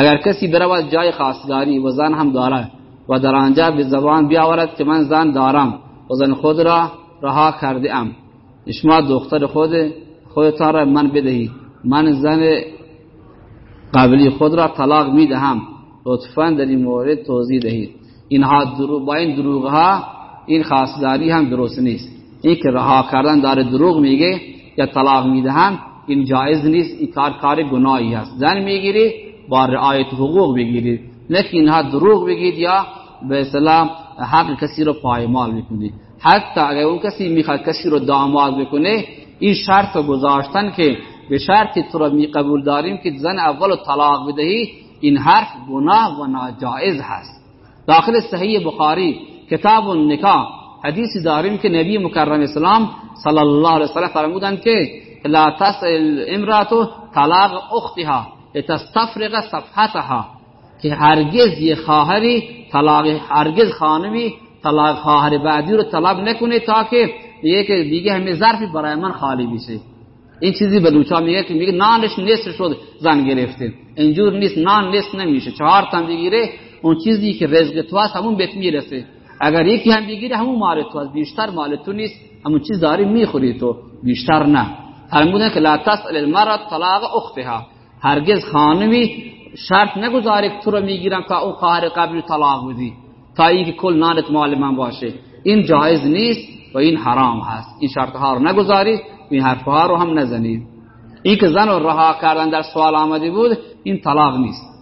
اگر کسی برود جای خواستگاری و زن هم دارد و در آنجا به زبان بیاورد که من زن دارم و زن خود را رها کرده ام شما دختر خود خودتان را من بدهید. من زن قبلی خود را طلاق می‌دهم لطفا در این مورد توضیح دهید. اینها دروغ با این دروغ ها این خاصداری هم درست نیست. این که رها کردن داره دروغ میگه یا طلاق می‌دهم این جایز نیست. این کار کار گناهی است. زن می‌گیری با رعایت حقوق بگیرید. نه اینها دروغ بگید یا به اصطلاح حق کسی رو پایمال بکنید حتی اگر اون کسی می‌خواد کسی رو داماد بکنه این شرط رو گذاشتن که به شرطی تو رو می قبول داریم که زن اول طلاق بدهی این حرف گناه و ناجائز هست. داخل صحیح بخاری کتاب النکاح حدیثی داریم که نبی مکرم اسلام صلی الله علیه وسلم فرمودند که لا تسأل امراتو طلاق اختها. لتستفرغ صفحتها. که هرگز یه خواهری طلاق هرگز خانمی طلاق خواهر بعدی رو طلب نکنه تا که دیگه دیگه همه ظرفی برای من خالی بشه این چیزی بلوچا میگه که میگه نانش نصف شد زن گرفته. اینجور نیست نان نصف نمیشه. چهار تا بگیره اون چیزی که رزق تو هست همون بهت می‌رسه. اگر یکی هم بگیره همون مال تو هست. بیشتر مال تو نیست همون چیز داری می‌خوری تو. بیشتر نه. فرمودن که لا تسأل المرأة طلاق اختها هرگز خانمی شرط نگذاری که تو رو می‌گیرم تا اون خواهر قبل طلاق بدی. تا اینکه کل نانت مال من باشه. این جایز نیست و این حرام هست. این شرط ها رو نگذاری این حرف ها رو هم نزنید این که زن رو رها کردن در سوال آمده بود این طلاق نیست.